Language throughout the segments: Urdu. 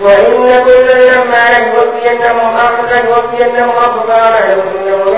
وإن كل لما لنوفينهم أخذا وفينهم أخذا لهم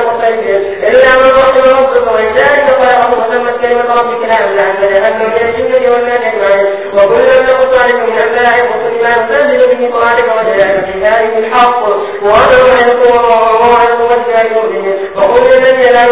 الجنة إلا من رحم ربك ولذلك قال الله محمد كلمة ربك لا إله إلا لأنه من الجنة والناس أجمعين وكلا نقص عليك من أنباء الرسل ما نزل به قرآنك وجعلك في ذلك الحق وأنا وعدكم الله ووعدكم وجه يؤمن وقل للذين لا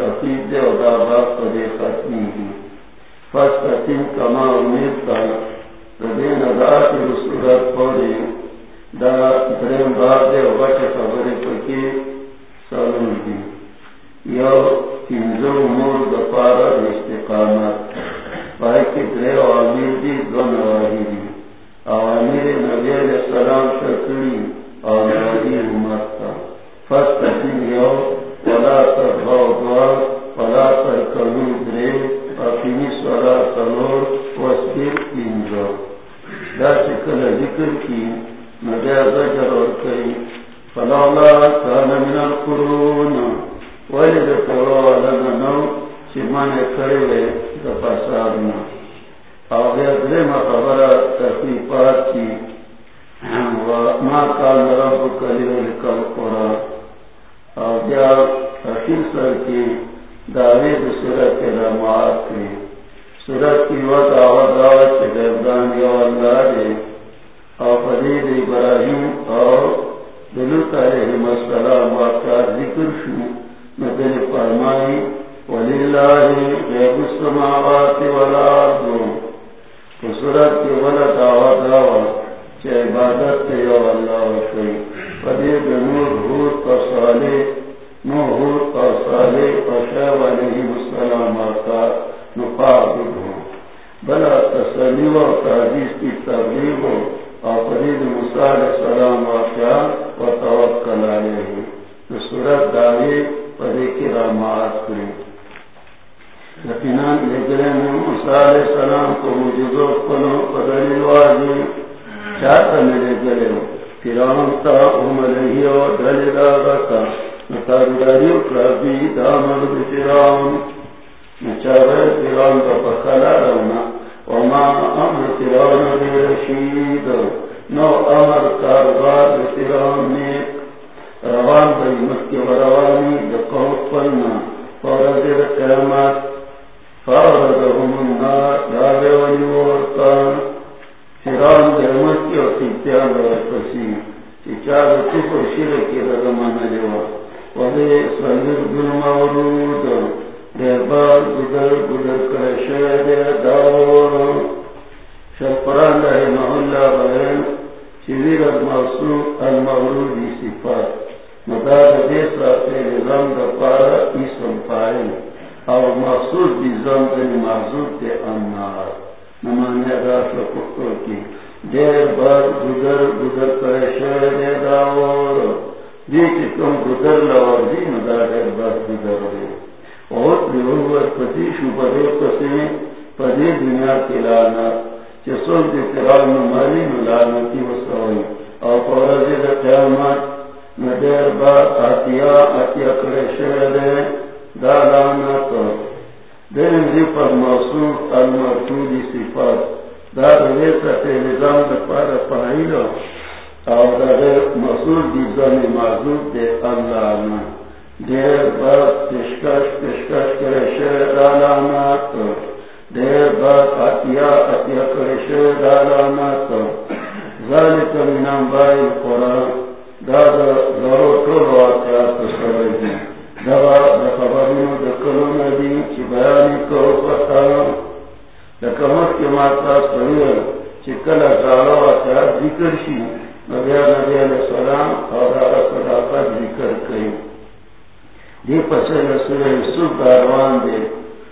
تفصیل دے اور بات پڑے ختم کی فس تقیم کما امید کا ردی کی صورت پڑی دا درم باب دے ہوگا کہ خبریں پکی سالوں کی یو تینزو امور دپارا استقامت۔ پائے کی درے عامر دی دو نواہی دی۔ عوامر نبی علیہ السلام شکری اور امت کا فس تقیم یو ولا ترغو ولا انجو دا ذکر کی فلولا کان من القرون کرے دا فسادنا درم خبر تحقیقات کی. کان رب قرآن آگیا حقیق سر کی کی کی اللہ دے اور فرید ابراہیم اور دلوت علیہ السلام واقعات ذکر شو نبیل فرمائی وللہ غیب السماوات والارض کی ولا عبادت اللہ فدید نور حود و صالح نو حود سالے صالح و شعب علیہ السلام آتا لانا چسول دے کرال وسوئی اور آتیا آتیا کرے دے دین موصوف المرتودی صفات. دا ریسا تے نظام دا پارا دا غیر دی زن دے اللہ آنا دیر کرے دا ذکر کئی دی پسے رسول یوسف داروان دے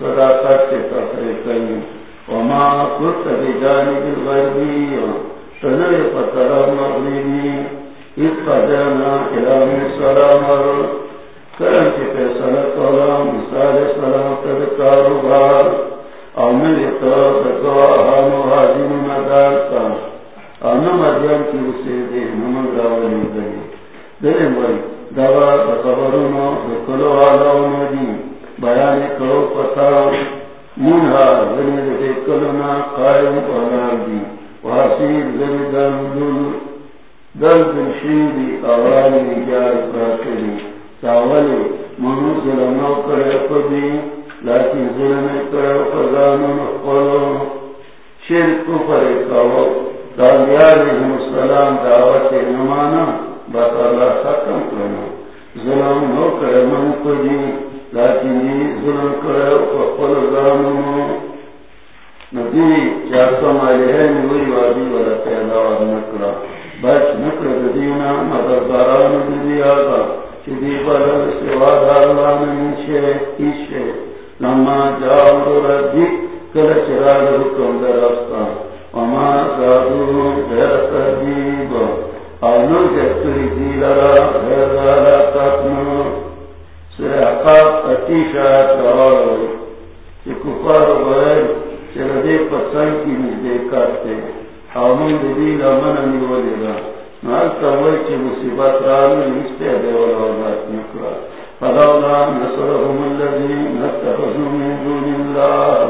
صداقت کے تفریق کریں وما كنت بجانب الغربی نالتا وی چی مصیبت رانی نستے دیولا وزات نکرا فلولا نصرهم الذين اتخذوا من دون الله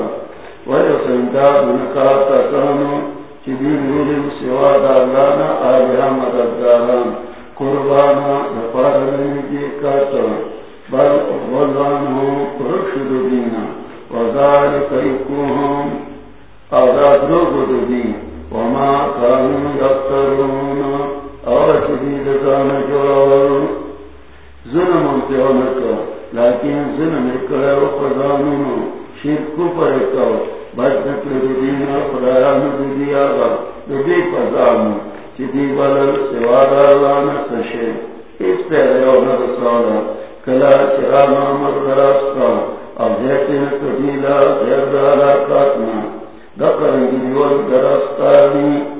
سوا دالانا آلیا مددگاران قربانا نفارن کی کاتا بل غلانو رشد دینا وذالک ایکوهم آزاد روگ دین وما کانو یفترون اور چدید زان جوار ظلم انتیونکا لیکن ظلم اکڑے و شرک کو کرو۔ بس نکل دینا خدایان دی آگا دی پزانو چی دی بلل سشے۔ اس پہلے اونا رسالا کلا چرانا مردراستا اب جیتی نکل دیلا کاتنا دقرن دیوال درستانی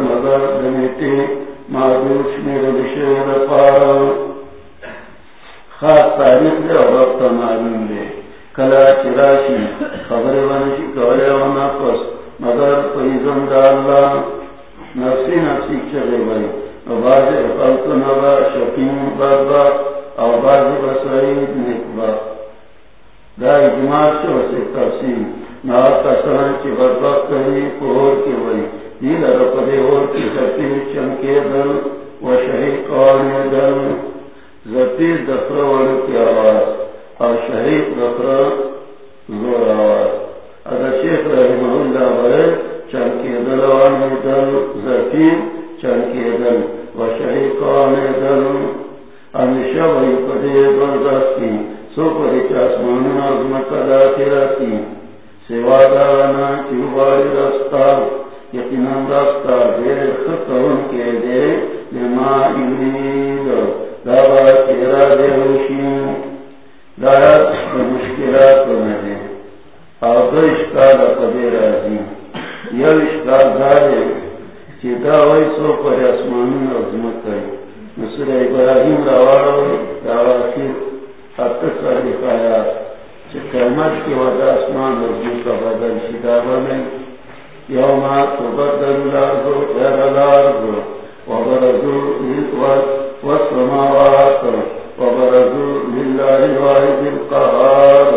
مگر دمیتی معدوش میرے لشیر پارا خاص تاریخ دے اور وقت معلوم دے کلا چراشی خبر کولے پس مگر دا اللہ نفسی نفسی چلے بھائی خلق نبا شکیم بابا دا اجماع سے وسے تفصیل نا کسان کی رپدے اور کی دل و شہید دل۔ زتی کی آواز اور شہید دفر زور آواز اگر شیخ اللہ دل وان دل زتی دل و شہید قوان دل۔ ہمیشہ وہی پدے سو پدے چاسمان عظمت ادا کی رہتی سوا دانا چوباری رستا یقیناً رستا دیر خطرون کے دے لما یرید دابا تیرا دے ہوشی دارت مشکلات ندے او دو اشکال قدر رازی یو اشکال دارے چی دا ویسو پر اسمانون عظمت کئی نصر ابراہیم روارو داواتی اتصر دفایات قیمت کی وجہ آسمان کا بدل بنے یوم تبدل الارض غیر الارض وبرزوا لله الواحد القهار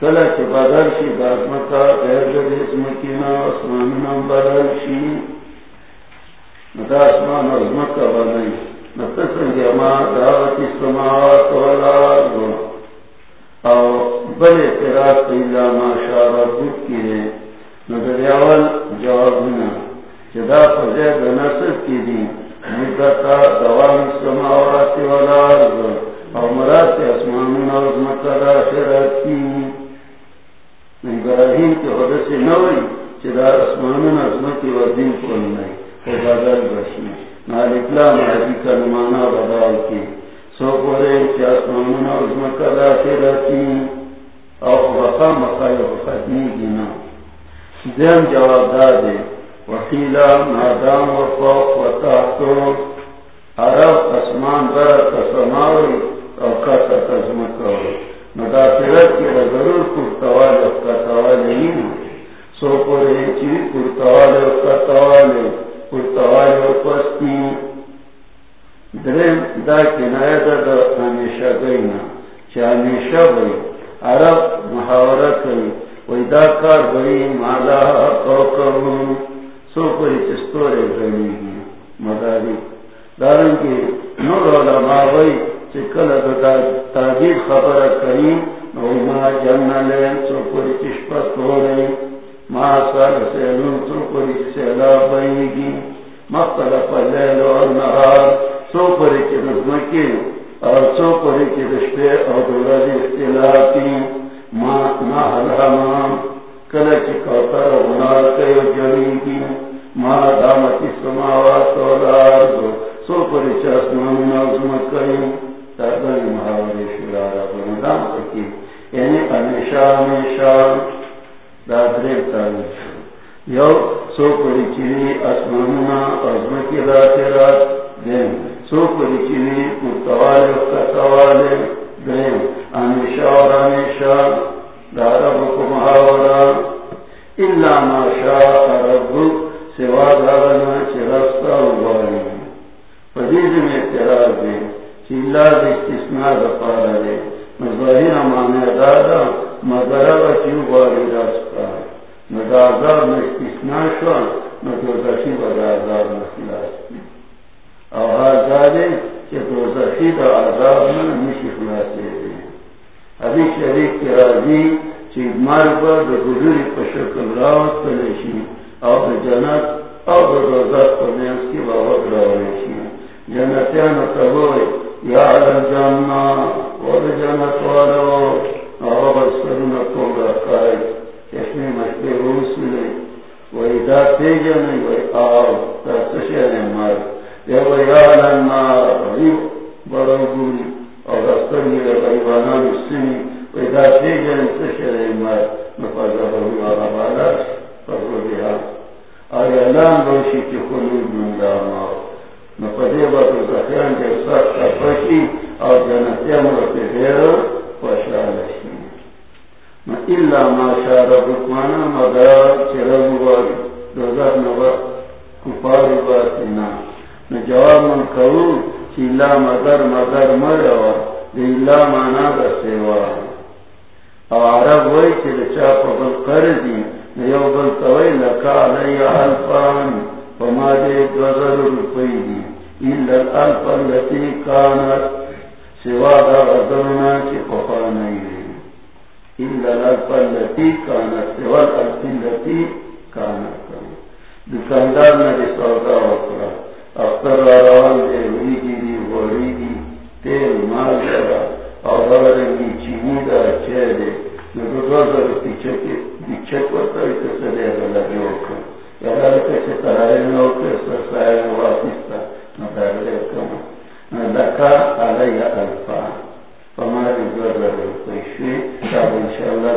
کلچ بدل شی دازمتا غیر اسم کینا اسمان بدل شی نتا اسمان عظمت بدل نتسن جمع دعوت السماوات والارض او بل اعتراض پیلا ما شارا بود کی ہے نظر اول جواب ہونا جدا فضید نصر کی دی مدتا دوام سماوات والا عرض او مرات اسمان نوز مکر آخرات کی ابراہیم کے حدث نوی جدا اسمان نظمتی و دین کن نئی خدا بشی نالک لا محدی کا نمانا بدال کی سو پورے چاسمانونا ازمکا داخلتی او بقا مقای ختمی گینا دیم جواب دادے وقیلا مادام و فوق و تحتو عرب اسمان برا تسماوی او کتا تزمکاوی مداخرت کی ضرور پرتوال اس کا سوال نہیں سو پورے چی پرتوال اس کا سوال پرتوال پستی درم دا کنایا دا دا ہمیشہ گئی نا چا ہمیشہ بھئی عرب محاورت گئی وی دا کار بھئی مالا قوکرون سو پوری چستورے گئی مداری دارنگی نور علماء بھئی چکل تاجیر خبر کری ما جنہ لین سو پوری چشپت ہو رہی ما سال سیلون سو پوری سیلاب بئی گی مختلف لیل و نهار سو پوری چی نظمکی اور سو پوری چی رشپے اور دولد اختلافی ما نحل حمام کلچ کوتر غنار کیو جڑی گی ما دامتی سماوات و الارض سو پوری چی اسمان نظمکی محاورے شرارا بندام سکی یعنی ہمیشہ ہمیشہ دادرے یو سو پری چیری آسماننا عظم کی رات رات دین سو پری چیری متوالے کتوالے دین ہمیشہ اور ہمیشہ دارب کو محاورہ اللہ ما شاء رب سوا دارنا چرستا ہوئی پدیز میں اعتراض دیں چیلا استثناء دفارا دے۔ مظاہر دادا کیوں باری میں استثناء کہ دا آزاد نشی خلاصے دے ابھی شریف کی راضی، چیز مار پر پشکل راوت جنت او کی راوشی جنتیان تبوئی یا جانا جنت والو سرنا کو رکھائے چشمے مشتے روس ملے وہی دا تیجن وہی آو تا تشیر مر یا وہی آلنا غریب بڑا گوری اور اکثر میرے غریبانا مسلمی وہی دا تیجن تشیر مر نفاظہ بہو آغا بالا فضل بیا اور اعلان روشی کی خلود من داماؤ نپدے با تو زخیان کے ساتھ کا پشی اور جنتیا مرتے دیر پشا لشی نا اللہ ما شاء ربک مانا مدار چرم واری دوزار نبا کپار باتنا نا جواب من کرو چی اللہ مدر مدر مروا دی اللہ مانا دا سیوا او عرب وی چی لچا پبل کردی نیو بل توی لکا علی الفان فما دے دوزر روپئی دی إلا الألف التي كانت سوا دا غزرنا چی پخانئی إلا الألف التي كانت سوا الألف التي كانت دکاندار نے دی سودا وکرا اختر روان دے ویگی دی وڑی دی تیل مال جرا اور رنگی چینی دا چے دے نو دو زر پیچھے کی پیچھے کو تو سدے لگے وکرا یا لکه چې ترای نو کې سرسای واپستا نو دا له کوم نو لکه علی الفا فما دې ضرر کوي شي دا ان شاء الله در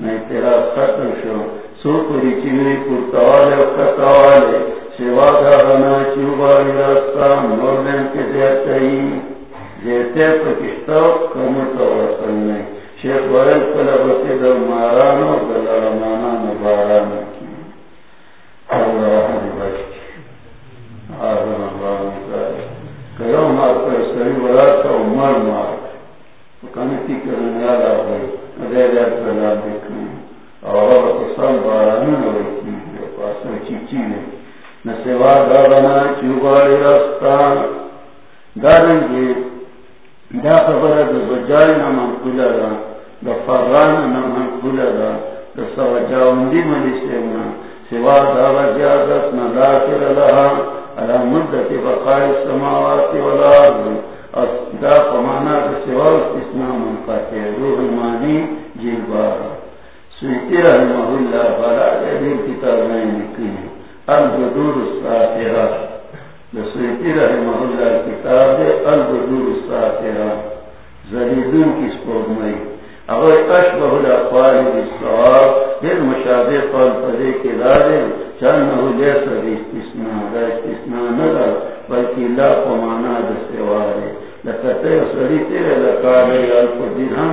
نہ اعتراض ختم شو۔ سو پری چیوی پر توال او کتوال دا غنا چوبا راستا کے دیتائی کمتا شیخ ورن دلال مانانو بارانو دا خبر دا بجای نمان کلا دا۔ دا فران نمان کلا دا۔ دا سیمنا سوا لها على بقاء السماوات دا فمانا سوا استثناء من قاتل روح الماني سویتی رحمہ اللہ بارا دیر کتاب میں لکھی البدور الساترہ سویتی رحمہ اللہ کتاب دے البدور الساترہ کی میں اگر اشبہ الاقوال بالصواب قول پدے کے استثناء دا استثناء بلکہ مانا دستوارے لکتے سری تیرے لکالے الف درہم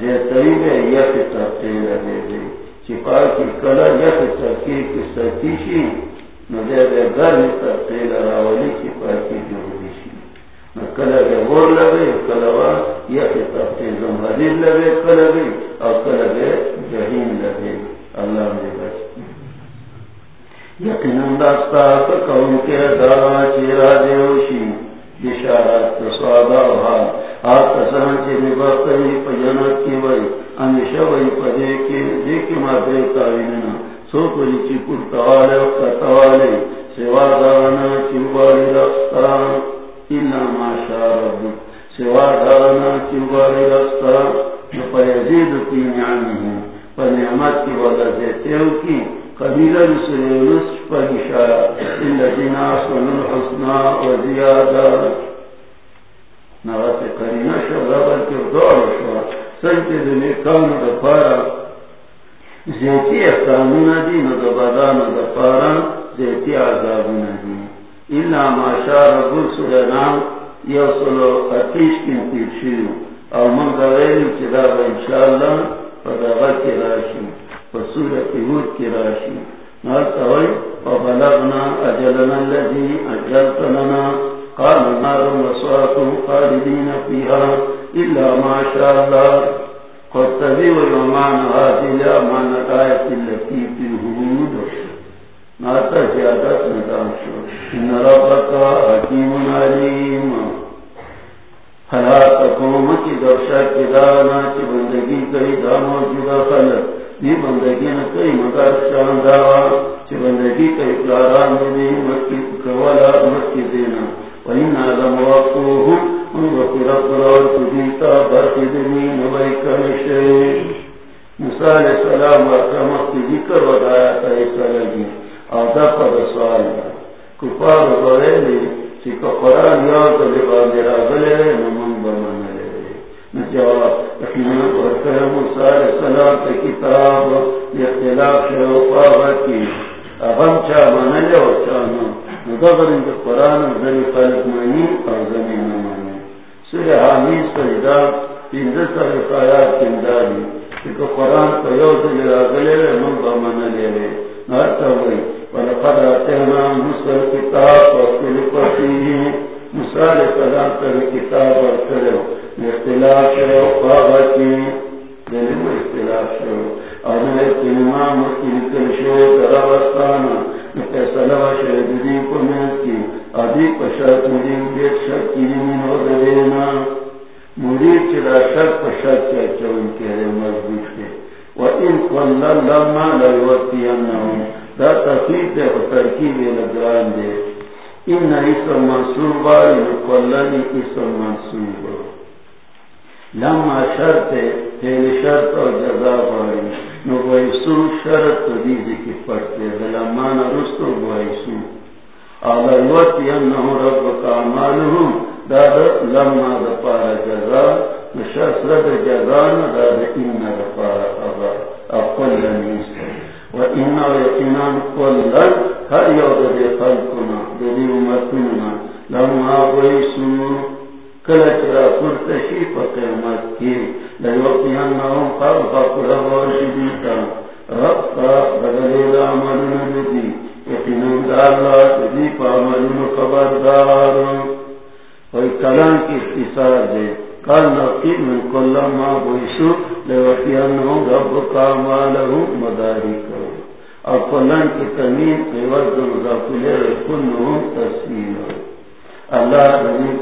زیتائی یک ترقی لگے چپا کی کلا یک ترقی کی سرکیشی بے ترقی چپا کی جو کلا بے غور لگے، کلا یک ترقی لگے، کلا اور کلا بے جہین لگے۔ اللہ یقیناً داستا کے چیرا دیوشی بشارت سوادا وحال آتسان چی نباقی پا جنت کی وی امیشہ وی پا دیکی دیکی ما دیتا ویننا سو پری چی پورتوالے وقتوالے سوا دانا چی وباری رستا اینا ما شارب سوا دانا چی وباری رستا نپا یزید کی نعمه نعمت کی وجہ ودا زیتیو کی قبیلہ رسول پر اشارہ الذین آسنوا الحسنى وزیادہ نغت قرینہ شو غبر کے دور شو سنتے دنے کام دفارا زیتی احسانون دی ندبادان دفارا زیتی عذابون دی الا ما شاء رب سلام یوصلو اتیش کن تیرشیو او من غیرین چدا با انشاءاللہ فدغا کی راشی، فصورت ہود کی راشی نالتوئی وبلغنا اجلنا الذي اجلت لنا قال نار خالدين فيها ما شاء الله قد التي في ناتا زيادت ربك حكيم عليم حلاتكم کی دوشا کی دانا کی بندگی کئی بندگی نہ کئی مگر بندگی کئی مکی کوالا مکی دینا۔ وین آدم ان وقی رب برخی دنی نوائی کنشے موسیٰ علیہ السلام ورکا مکی ذکر ودایا تا ایسا لگی۔ آدھا پر سوال کفار قرآن یاد لبا میرا بلے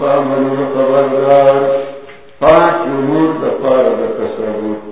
فامن خبردار پانچ امور دفار تصور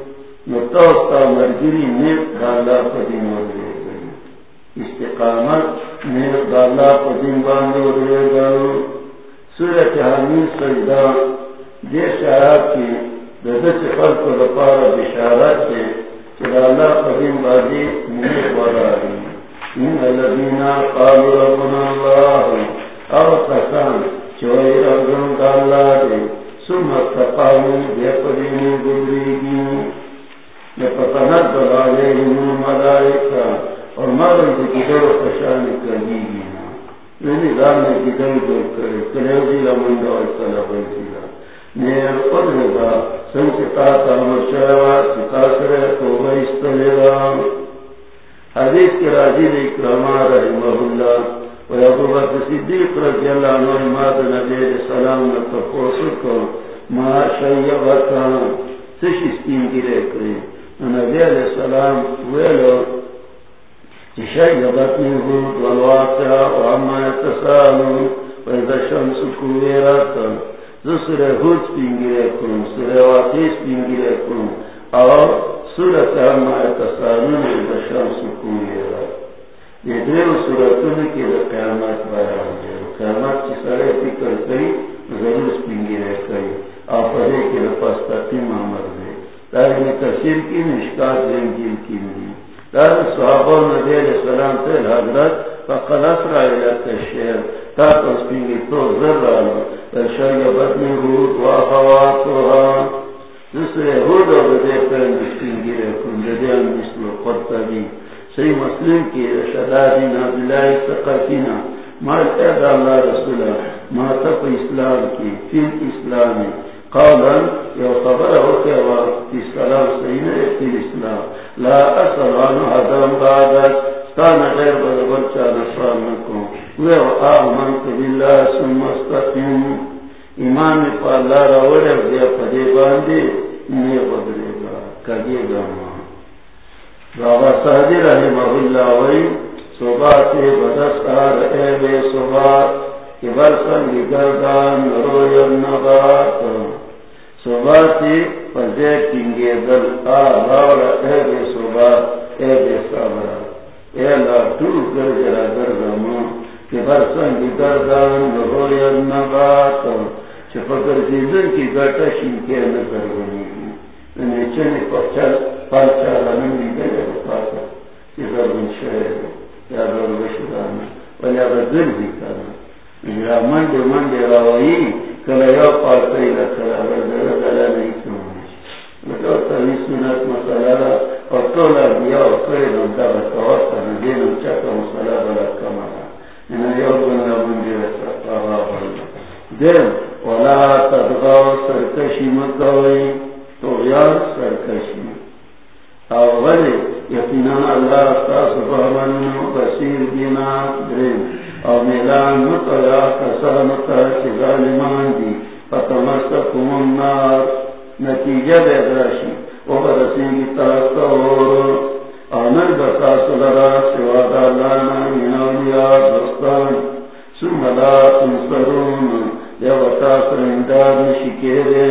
مرگری نیت دالا قدیم استقامت نیت دالا قدیم باندے ورے گئی سورت حمید سجدہ دیش آیات کی ددس خلق و دپار بشارت کے چرا اللہ قدیم بازی مجھے بڑا رہی ان الذین قالوا ربنا اللہ او کسان چوئی ربنا کا اللہ دے ثم استقاموا بے قدیم گزریگی لپتنت علیہم ملائکہ اور دور کرے نیر سن ستا حدیث کے نے رحمہ اللہ صدیق رضی اللہ عنہ نبی علیہ السلام نے کو ما شیبتا سش گرے کرے نبی علیہ السلام ویلو شيبتني هود والواقع وعما يتسالون وإذا الشمس كويرات ذو سورة هود سبينجريكم سورة واقع سبينجريكم أو سورة عما يتسالون وإذا الشمس كويرات يدريو سورة کی دا قیامات بیان ہے قیامات چی سارے فکر کئی ضرور سپنگیرے کئی اور پڑھے کی دا پستقیم عمر دے تفسیر کی نشکات رنگیل کی ملی دار صحابہ نبی علیہ السلام تے حضرت فقد اسرع الى الشهر تا تصبیح تو ذر ذرا تشیبت من روح و اخواتها۔ دوسرے ہود اور دے پر مسکین گرے کن جدیان مثل قرطبی۔ صحیح مسلم کی رشدادینا بلائی سقاتینا ما اتعد اللہ رسولہ ما تپ اسلام کی فی اسلامی۔ قولا یو خبر ہو ہوتے ہوا اسلام صحیح ہے فی اسلام لا اصل عنو حدام بعدت تانا غیر بدبر چانا سوال نکو ویو آمنت باللہ سم مستقیم ایمان پا اللہ را وڑے دیا پدے باندے نی بدرے گا کگے گا ماں بابا سہدی رحمہ اللہ وی صبات بدستار اے بے صبات کہ برسن گردان روی النبات صباتی پزے کنگے دل آغاور اے بے صبات اے بے صبرا اے اللہ تو گر جرا کہ برسن گردان روی النبات چپکر جیزن کی گرٹا شنکے نظر بنی نیچنی پچھل پرچا رنگی گئے پاسا چیزا بن شہر یا در بشدانا ولی اگر دل کرنا منڈے منڈے راوئی کلا یو پارتی لکلا وردر دلا نہیں سنونش لکو تاوی اور تولا بیا و کری نمتا بتواستا ندین چکا مسئلہ یو بنا بندی رسا پاہا تدغاو سرکشی مکوئی توغیار سرکشی. او غلی اللہ استاس فهمن بسیر دینا درین او میلان مطلع کسان مطلع چی ظالمان دی فتمستکم النار نتیجہ دے درشی او برسینگی تاکتور آمن بتاس لرا سواد اللانا من اولیاء دستان سم لا تنصرون یا بتاس رندار نشکے دے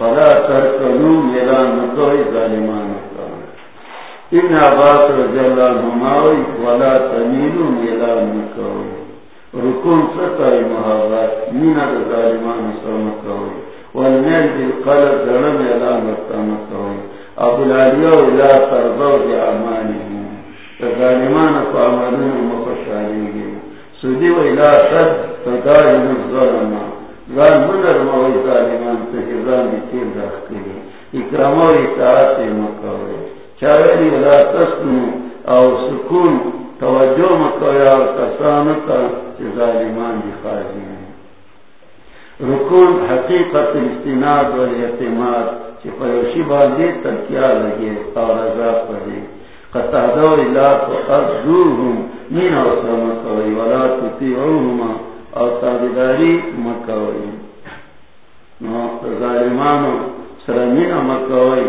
ولا ترکنو میلان مطلع ظالمان ابن عباس رضی اللہ عنہماوی ولا تمیلو میلان مکوی رکون ستای محابات مینا دا ظالمان سرمکوی والمیل بالقلب ظلم میلان مکوی ابو العلیو لا ترضو دی عمالی دا ظالمان فامرون مفشالی گی سودی و الہ صد تدائن الظلم. ظالمان موی ظالمان تکران دی تیر داخت کری اکرم و اطاعت مکوئے۔ چاویلی ولا تسکنو او سکون توجہ مکوئے کسانتا چی ظالمان دی خواہی رکون حقیقت استناد و اعتماد چی پیوشی باندی تکیا لگے اور رضا پڑے قطعدو اللہ تو ازدوهم مین اوسا مکوئی ولا تطیعوهما او تابداری مکوئی نو ظالمانو سرمین مکوئی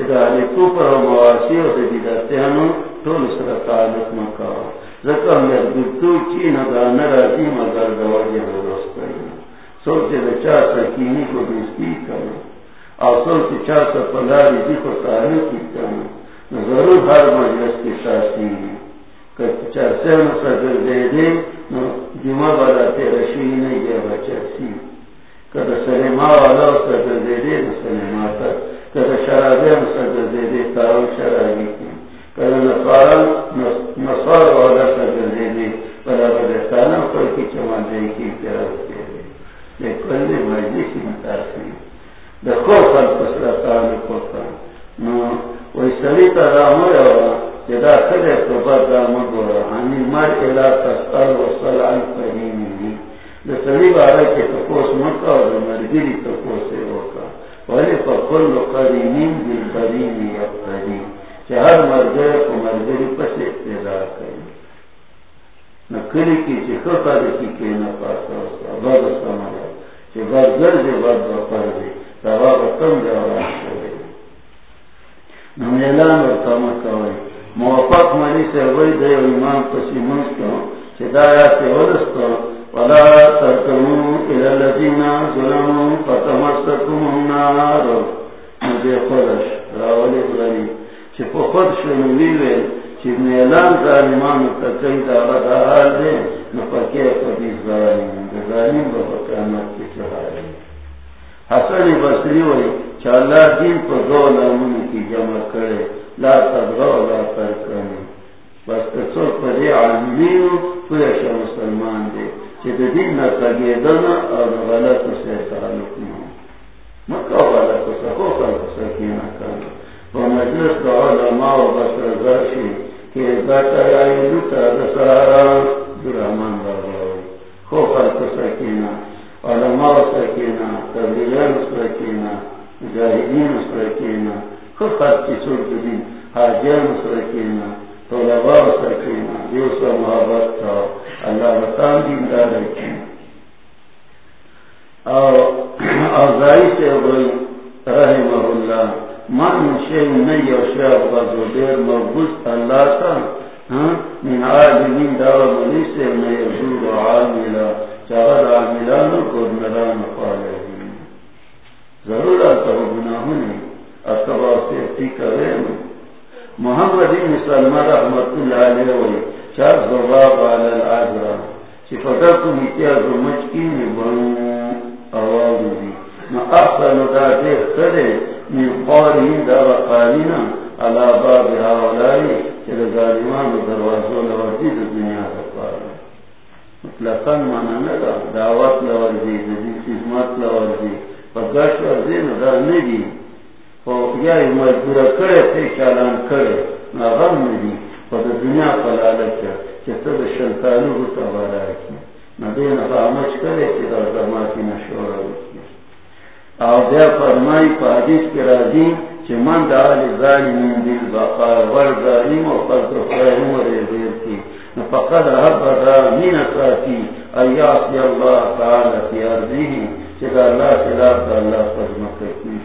چیدہ علی کوپر و مواسی و دیدتیانو طول سر تعلق مکو ذکر مردتو چی ندا نرازی مگر دواجی درست کرنا سوچے دا سکینی کو دوستی کرنا اور سوچے چاہ سا پلاری دی کو تعلق کی کرنا ضرور ہر مجلس کی ساسی ہے۔ چرسے مسجر دے دے جمعہ والا تیرا شوی نہیں گیا بچرسی کدا سلیما والا مسجر دے دے سلیما تک۔ کدا شرابے مسجر دے دے تاو شرابی کی۔ کدا نصارا، نصار والا سجر دے۔ دے پلا بدستانا کوئی کی چمان دے کی طرف دے دے۔ لیکن دے مجلسی متاثری دکھو خلق سرطان تعلق ہوتا۔ نو وی سلیتا رامو یا جدا خدے تو بدا مگورا ہمی مر الہ تستر و صلعن فہیمی دا سلی بارا کے تپوس مکا و دا مرگری تپوس روکا ولی پا کل قریمین دل قریمی یقتری چہ مرگر کو مرگری پس اقتدار کری نکلی کی چی خطا دکی کی نپاسا وسا بد سمایا چی برگر دے بد بپر دے دواب کم دے آرام نمیلان و تمکاوئی موفق منی سے وہی دے ایمان پسی منستو. چدایا سے ورستو ولا ترکنو الالذین ظلمو فتمسکم النار. مجھے خودش راولی غلی چی پو خود شنویوے چی میلان ظالمان تکی داغا دا حال دے نپکی اپنی ظالم ظالم بابا قیامت کی چہاری حسن بصری ہوئی چالا دین پر دو لامن کی جمع کرے لا تدغو لا ترکنی بس کسو پر دی عالمینو پویشا مسلمان دے چی دی دین نا تگیدنا اور غلط سے تعلق نو مکہ غلط سے خو مجلس علماء و کہ ذاتا دسارا خو خلق علماء تبلیغان مجاہدین کی سرد دی حاجیان سرکینا طلباء سرکینا دیوسا محبت تھا اللہ بطان دین دار رکھیں اوزائی سے اگوئی رحمہ اللہ من شیع نئی و شیع بزو دیر مربوط اللہ تا من عالمین دعوی منی سے نئی زور و عاملہ چاہر عاملانو کو نران پالے ضرور آتا ہو گناہوں نہیں اتبا سے کرے محمد بن سلم رحمت اللہ علیہ وی چار زباب علی العجرہ چی فکر کو میتیا زمچ کی میں بنو آواز دی۔ نا احسن دا دیکھ کرے من قارین دا وقالینا علا باب حوالائی چی دا ظالمان دروازو لوردی دا دنیا دا پارا مطلقاً مانا نگا دعوت لوردی دا دی خدمت لوردی فکرش ورزی نا دا نگی۔ یا مجبور کرے تھے چالان کرے۔ نہ غم نہیں پر دنیا پر لالچ کہ سب شنتالو کو تبارا کی نہ دے کرے کہ زما کی نشورہ ہوتی او بیا فرمائی پا حدیث کے راضی چھ من دا آل ظالمین دل بقا ور ظالم و قدر خیر عمر دیر کی فقد رب دا من اطراتی ایاسی اللہ تعالی فی ارضیہی چکا اللہ خلاف دا اللہ پر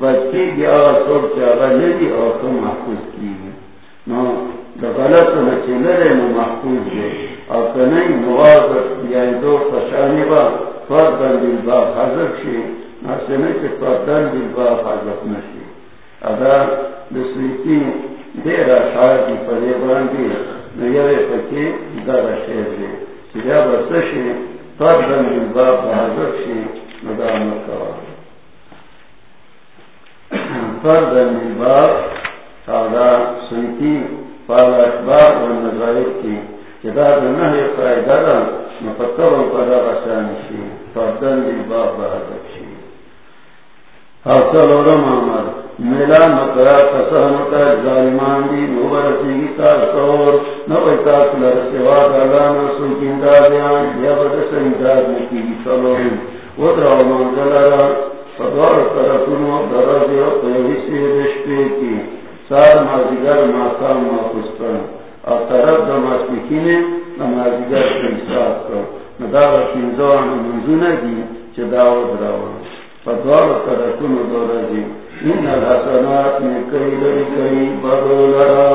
بچی گیا سب چاہا ندی اور تم محفوظ کی نو دا غلط نچے لرے نو محفوظ گئے اور کنئی موازت یا دو فشانی با فردن بالباب حضر شی ناسنے کے فردن بالباب حضر نشی اگر دسویتی دیر اشار کی پدے باندی نیوے پکی در شیر دے سیا بسشی تر دن باب بحضر شی ندام کوا تر دن باب تادا سنتی پال اخبار و نظائر کی جدا دنہ قائدہ دا نفتر و پدا غسان شی تر دن باب بحضر شی حاصل و رم آمد میلا مکرا کسانتا ظالمان دی نوبرسی کی تاثور نوی تاثل رسوا دالانا سوکین دادیان یا بدس امداد نکی سلوری ودراو منزلرا فدوار طرفونو درازی و قیویسی رشپی کی سار مازیگر ماکام ماکستان اور طرف دا ماسپیکینی نمازیگر کنساس کر ندار پینزوان منزونه دی چه داو دراو فدوار طرفونو درازی ان الحسنات میں کئی لڑی کئی بدو لڑا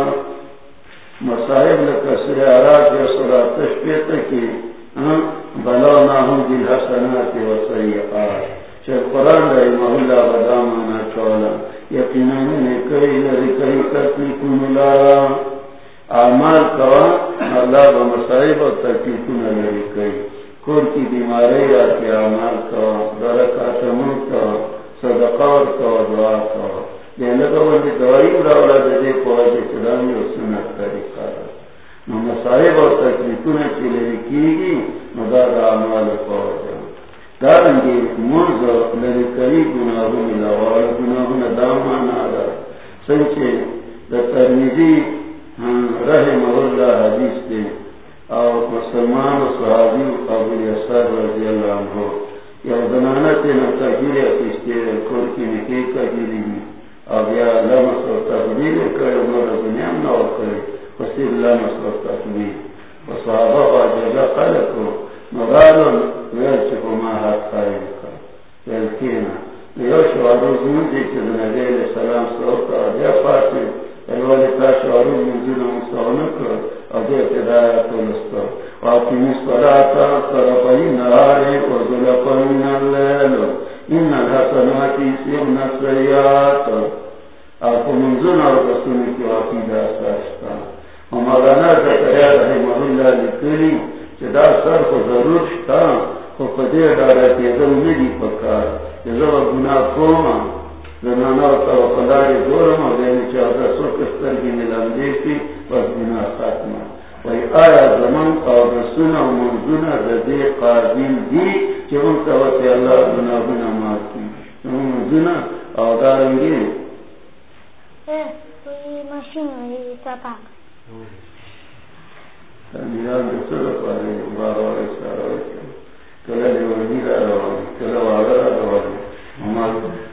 مسائب لکسر آرات یا سورا تشپیت کی بلا نہ ہوں دل حسنات و سیئات چل قرآن رہی محلہ بدامانا چولا یقینا میں کئی لڑی کئی تکلیفون لڑا اعمال کوا اللہ بمسائب و تکلیفون لڑی کئی کور کی بیماری راتی اعمال کوا درکات ملک کوا صدقات کا، دعا کا۔ دینے کا وہ دوائی اڑا دے پوجا کے چلانے اور سنت طریقہ نہ مصائب اور تکلیفوں نے چلے کی گی مدار اعمال پوجا۔ دارنگی مرز میرے کئی گناہوں میں لوال گناہوں نے دامان آدھا۔ سنچے ترمیزی رحم اللہ حدیث دے اور مسلمان و صحابی و قابل اثر رضی اللہ عنہ. یا زنانہ تے نہ تغیر اتستے کور کی نکی کا گیری کجیری اب یا لمس و تغیر کرے مر دنیا نہ کرے فصیل لمس و تغیر و صحابہ واجبہ خلقو مغالو ویل چکو ما حد خائل کا ویل کینا. یو شوارو زمون دی چیز نبی علیہ السلام سوتا دیا پاسی الوالی تا شوارو منزل مستغنکر او دیا تدایا تولستو واقم الصلاة طرفي النهار وزلفا من الليل إن الحسنات يسيرن السيئات أكو منزل ورسولك وعقيدة أساستا ومولانا زكريا رحمه الله لكري جدا صرف ضرور شتا پدے ڈارا کے دل میری پکار جب گنا کوما زنانا تا خدای دورم اور دین چاہتا سو کی ملان دیتی پس گنا خاتمہ. وی آیا زمان اور رسونا منزونا ردی قابل دی کہ ان توتی اللہ گنا گنا مارکی منزونا اور دارنگی ماشین تا پاک میران رسول پارے بارا سارا کلا لیوانی را روانی کلا والا روانی ہمارا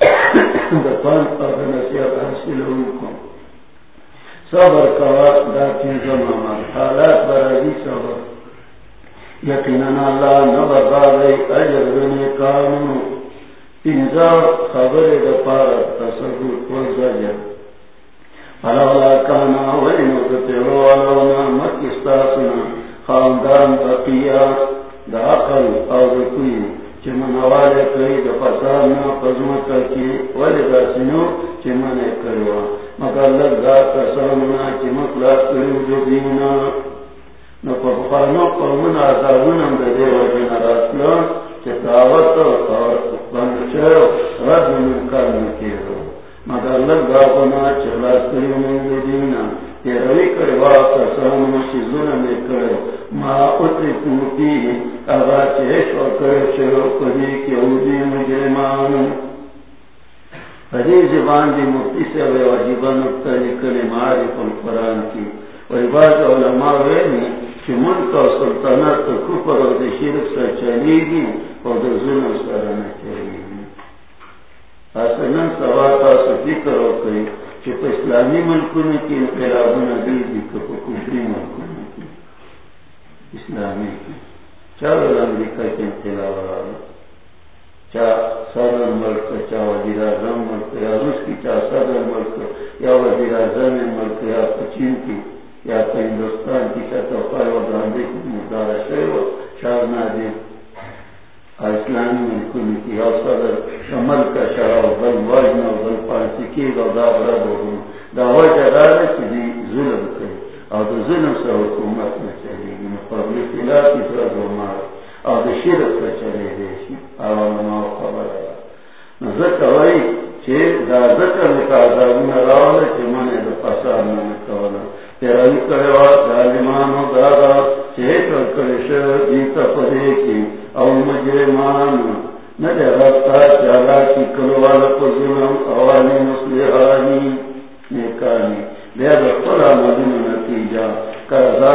خرجی پر نسیت حاصل ہوکم صبر کوا دا چیز مامان حالات برازی صبر۔ یقیناً اللہ نبقا گئی اجر بنی کانو انزا خبر دپار تصدر کو زجر فلولا کانا وینو تتیرو علونا مکستاسنا خاندان بقیہ دا عقل او دکوی چی منوالے کئی دا پزمکا کی ولی دا سنو چی کروا مگر چی جو دینا نو قومن دا دیو چی دعوت اور رد منکر نکیرو مگر چی دینا تیروی کروا چی ظلم کرو ما اتری پوتی اغا چیش کی اوزی مجرمان. زبان دی مفتی سے وی لکل معارف القرآن کی. وی علماء چی ملک و سلطنت کفر و دی شرک سر چلی گی و دی ظلم سر نچلی گی. اصلا چی پا اسلامی ملکون کی انقلابون دی دی کفری اسلامی کی چار امریکہ کے انقلاب چا صدر ملک چا وزیر اعظم ملک یا روس کی چا صدر ملک یا وزیر اعظم ملک یا چین کی، یا تو ہندوستان کی چا توقع و گاندھی کی مدارہ شہر شاہ نادی اسلامی ملکوں کی یا صدر شمل کا شراب بل واجنا بل پارسی کی دا دا برد دا وجہ دارے چیزی ظلم کری اور ظلم سے حکومت میں چلے گی اور پر چلے خبر ہے چھے دا ذکر راولا چھے دا پسار کولا تیرا چھے کر دیتا پدے کی او مجرمان ندے رفتا چالا کی کلوالا مسلحانی نیکانی بیا نتیجہ کرزا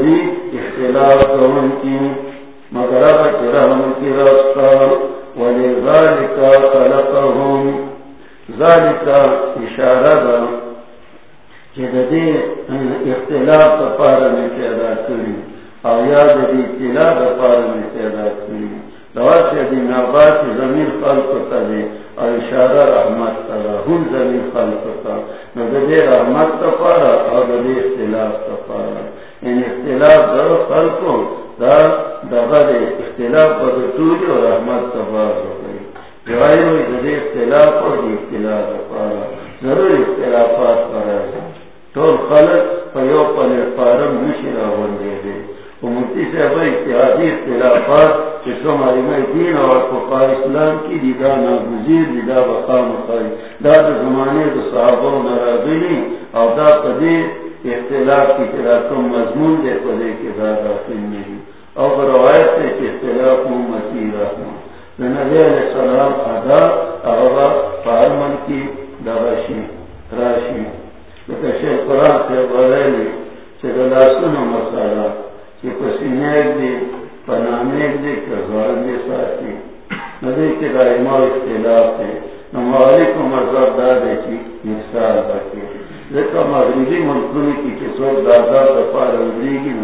کی اختلاف کون کی مگر اب کی رحم کی خلقهم اشارہ دا دے اختلاف پارا میں پیدا کری دی پارا میں کری دی زمین خلق تا اشارہ رحمت تا زمین خلق تا رحمت تا پارا اختلاف تا پارا ان یعنی اختلاف دا اختلاف رحمت تا پارا جوائی ہوئی اختلاف دی اختلاف تا پارا ضرور اختلافات پارا تو خلق پیو پل پارم دے سے اب اتحادی اختلافات چکم علم دین اور فقہ اسلام کی دیدا ناگزیر دیدا بقا مقای دا زمانے دا صحابہ نرابلی اور دا پدے اختلاف کی تراکم مضمون دے پدے کے دا داخل نہیں اور روایت ہے کہ اختلاف امتی رحمہ. نبی علیہ السلام ادا اغبا فارمن کی دغشی، راشی. شیخ قرآن سے بغیلی چھے دلاسون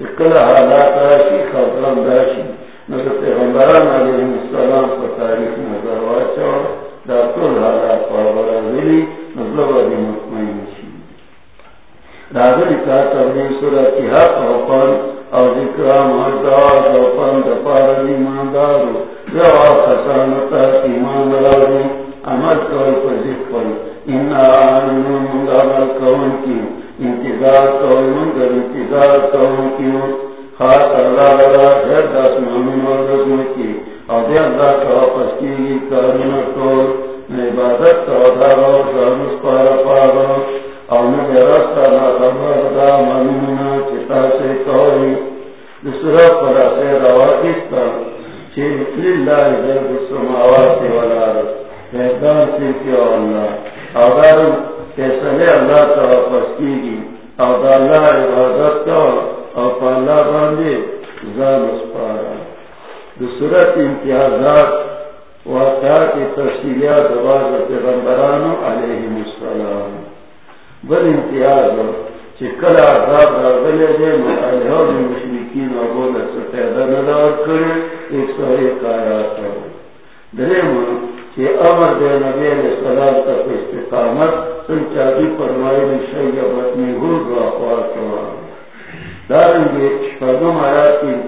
کل حالات راشی خبرم راشی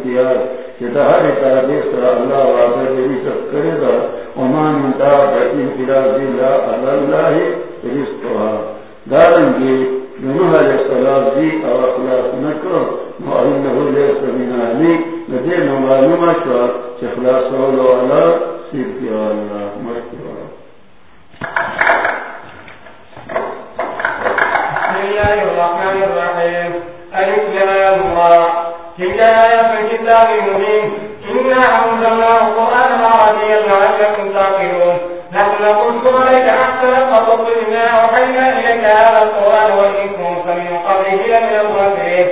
اختیار جتا ہر تاریخ سر اللہ وعدہ دیری سب کرے گا، وما نتا بیتی انفراد اللہ علی اللہ رسطہ دارنگی جنوہ علیہ السلام جی او اخلاف نکر مؤلنہ اللہ سبین آلی ندین مغالوم اشوا چخلاص اللہ علی سبتی اللہ مرکبہ بسم الله الرحمن الرحيم ألف يا الله هداية كتاب مبين إنا أنزلنا القرآن العربي لعلكم تعقلون نحن نقص عليك أحسن قصص بما أوحينا إليك هذا القرآن وإن كنت من قبله لمن المنكرين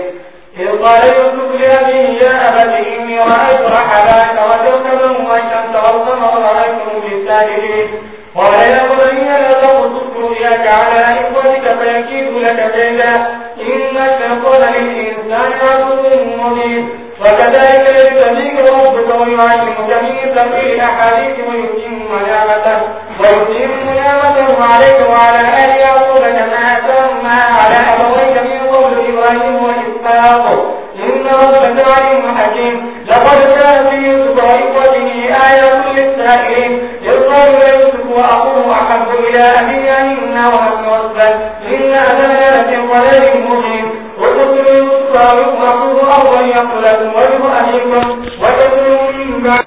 إذ قال يوسف لأبيه يا أبت إني رأيت رحلات وجوك من مميشا تغلط ما رأيتم في الساجدين قال يا بني لا تغلطوا إياك على إخوتك فيكيد لك فعلا إن الشيطان للإنسان عدو مبين. وكذلك يستديك رب طويعات مجميع تنبيل أحاديث ويتم منامته ويتم منامته عليك وعلى أهل يعقوب كما أتمنا على أبويك من قبل إبراهيم وإسحاق. إن ربك عليم حكيم. لقد كان في يوسف وإخوته آية للسائلين يقال يوسف وأخوه أحب إلى أهل